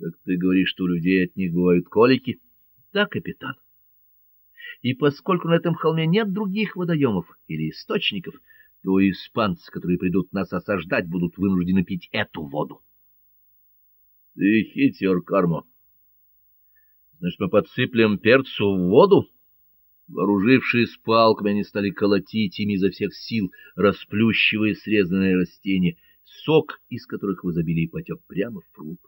Так ты говоришь, что у людей от них бывают колики? Да, капитан. И поскольку на этом холме нет других водоемов или источников, то испанцы, которые придут нас осаждать, будут вынуждены пить эту воду. Ты хитер, Кармо. Значит, мы подсыплем перцу в воду? Вооружившись палками, они стали колотить ими изо всех сил, расплющивая срезанное растение, сок из которых в изобилии потек прямо в пруд.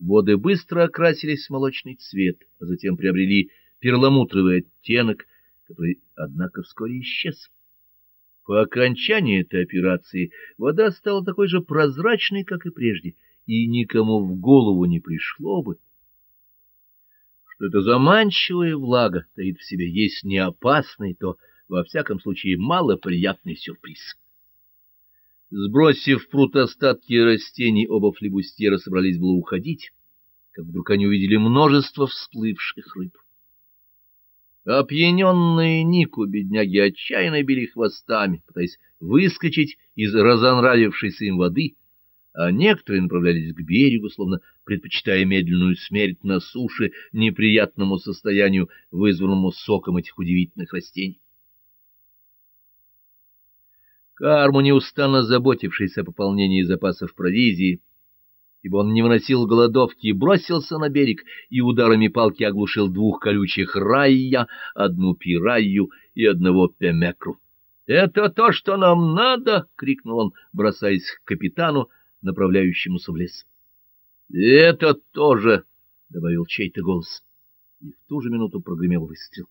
Воды быстро окрасились в молочный цвет, а затем приобрели перламутровый оттенок, который, однако, вскоре исчез. По окончании этой операции вода стала такой же прозрачной, как и прежде, и никому в голову не пришло бы, что эта заманчивая влага таит в себе есть не опасный, то, во всяком случае, малоприятный сюрприз. Сбросив в пруд остатки растений, оба флебустьера собрались было уходить, как вдруг они увидели множество всплывших рыб. Опьяненные Нику бедняги отчаянно били хвостами, пытаясь выскочить из разонравившейся им воды, а некоторые направлялись к берегу, словно предпочитая медленную смерть на суше неприятному состоянию, вызванному соком этих удивительных растений. Карму, неустанно заботившийся о пополнении запасов провизии, ибо он не выносил голодовки, бросился на берег и ударами палки оглушил двух колючих райя, одну пираю и одного пемекру. «Это то, что нам надо!» — крикнул он, бросаясь к капитану, направляющемуся в лес. «Это тоже!» — добавил чей-то голос. И в ту же минуту прогремел выстрел.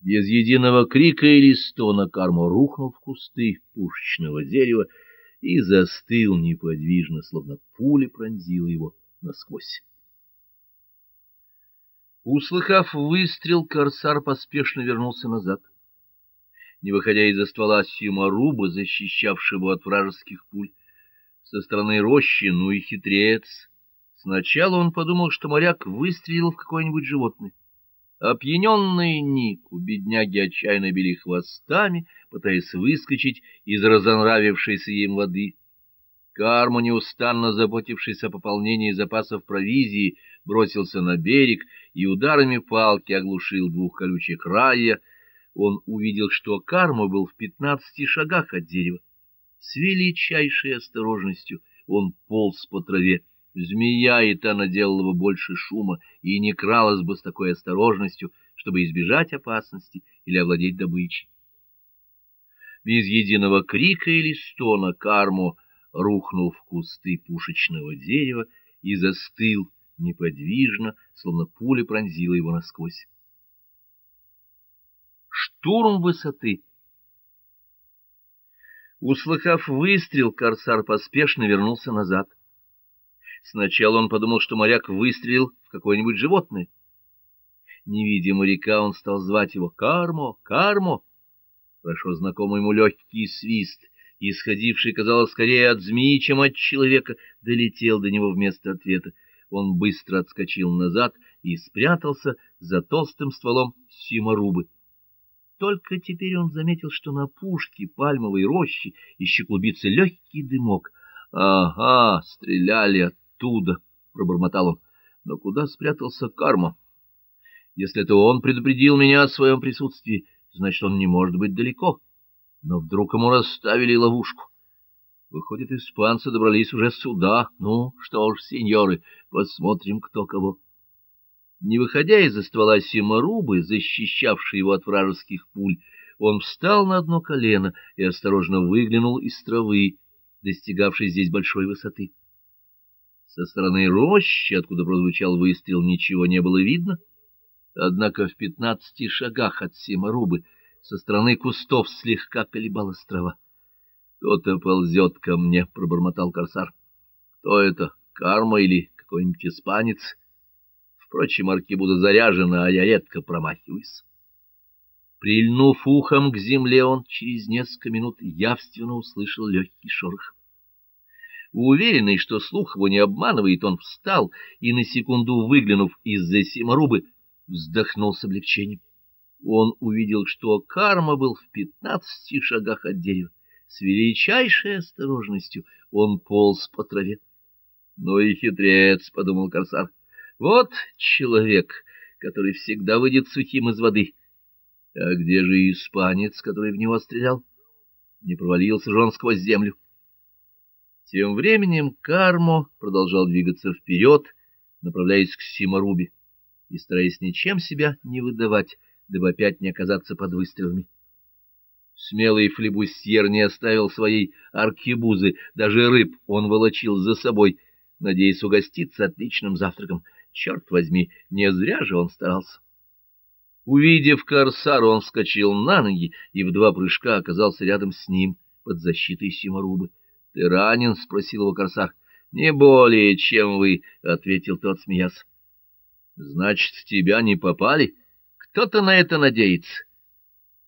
Без единого крика или стона Кармо рухнул в кусты пушечного дерева, и застыл неподвижно, словно пуля пронзила его насквозь. Услыхав выстрел, корсар поспешно вернулся назад. Не выходя из-за ствола симаруба, защищавшего от вражеских пуль, со стороны рощи, ну и хитрец. Сначала он подумал, что моряк выстрелил в какое-нибудь животное. Опьяненные Нику, бедняги отчаянно били хвостами, пытаясь выскочить из разонравившейся им воды. Карму, неустанно заботившийся о пополнении запасов провизии, бросился на берег и ударами палки оглушил двух колючих рая. Он увидел, что Карма был в пятнадцати шагах от дерева. С величайшей осторожностью он полз по траве, Змея и та наделала бы больше шума и не кралась бы с такой осторожностью, чтобы избежать опасности или овладеть добычей. Без единого крика или стона Карму рухнул в кусты пушечного дерева и застыл неподвижно, словно пуля пронзила его насквозь. Штурм высоты Услыхав выстрел, корсар поспешно вернулся назад. Сначала он подумал, что моряк выстрелил в какое-нибудь животное. Не видя моряка, он стал звать его «Кармо! Кармо!». Хорошо знакомый ему легкий свист, исходивший, казалось, скорее от змеи, чем от человека, долетел до него вместо ответа. Он быстро отскочил назад и спрятался за толстым стволом симорубы. Только теперь он заметил, что на пушке пальмовой рощи еще клубится легкий дымок. Ага, стреляли оттуда пробормотал он. Но куда спрятался карма? Если это он предупредил меня о своем присутствии, значит, он не может быть далеко. Но вдруг ему расставили ловушку. Выходит, испанцы добрались уже сюда. Ну, что ж, сеньоры, посмотрим, кто кого. Не выходя из-за ствола Симарубы, защищавшей его от вражеских пуль, он встал на одно колено и осторожно выглянул из травы, достигавшей здесь большой высоты. Со стороны рощи, откуда прозвучал выстрел, ничего не было видно. Однако в пятнадцати шагах от Симорубы со стороны кустов слегка колебалась трава. — Кто-то ползет ко мне, — пробормотал корсар. — Кто это, карма или какой-нибудь испанец? Впрочем, аркебуза заряжена, а я редко промахиваюсь. Прильнув ухом к земле, он через несколько минут явственно услышал легкий шорох. Уверенный, что слух его не обманывает, он встал и, на секунду выглянув из-за симорубы, вздохнул с облегчением. Он увидел, что карма был в пятнадцати шагах от дерева. С величайшей осторожностью он полз по траве. Ну и хитрец, — подумал корсар. Вот человек, который всегда выйдет сухим из воды. А где же испанец, который в него стрелял? Не провалился же он сквозь землю. Тем временем Кармо продолжал двигаться вперед, направляясь к Симарубе и стараясь ничем себя не выдавать, дабы опять не оказаться под выстрелами. Смелый флебустьер не оставил своей аркебузы, даже рыб он волочил за собой, надеясь угоститься отличным завтраком. Черт возьми, не зря же он старался. Увидев корсара, он вскочил на ноги и в два прыжка оказался рядом с ним, под защитой Симарубы. — Ты ранен? — спросил его корсар. — Не более, чем вы, — ответил тот, смеясь. — Значит, в тебя не попали? Кто-то на это надеется.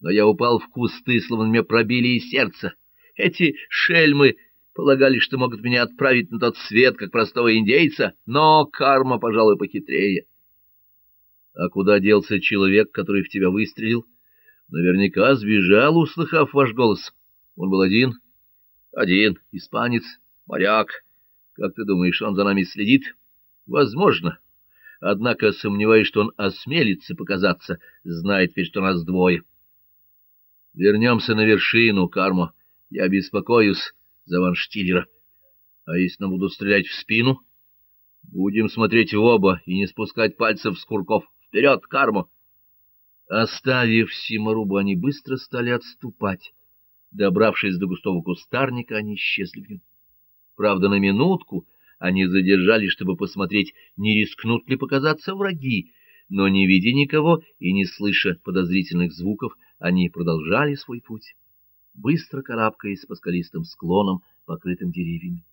Но я упал в кусты, словно меня пробили из сердца. Эти шельмы полагали, что могут меня отправить на тот свет, как простого индейца, но карма, пожалуй, похитрее. А куда делся человек, который в тебя выстрелил? Наверняка сбежал, услыхав ваш голос. Он был один? Один. Испанец. Моряк. Как ты думаешь, он за нами следит? Возможно. Однако сомневаюсь, что он осмелится показаться, знает ведь, что нас двое. Вернемся на вершину, Кармо. Я беспокоюсь за Ван Штиллера. А если нам будут стрелять в спину? Будем смотреть в оба и не спускать пальцев с курков. Вперед, Кармо! Оставив Симарубу, они быстро стали отступать. Добравшись до густого кустарника, они исчезли в нем. Правда, на минутку они задержались, чтобы посмотреть, не рискнут ли показаться враги, но, не видя никого и не слыша подозрительных звуков, они продолжали свой путь быстро карабкаясь по скалистым склонам, покрытым деревьями.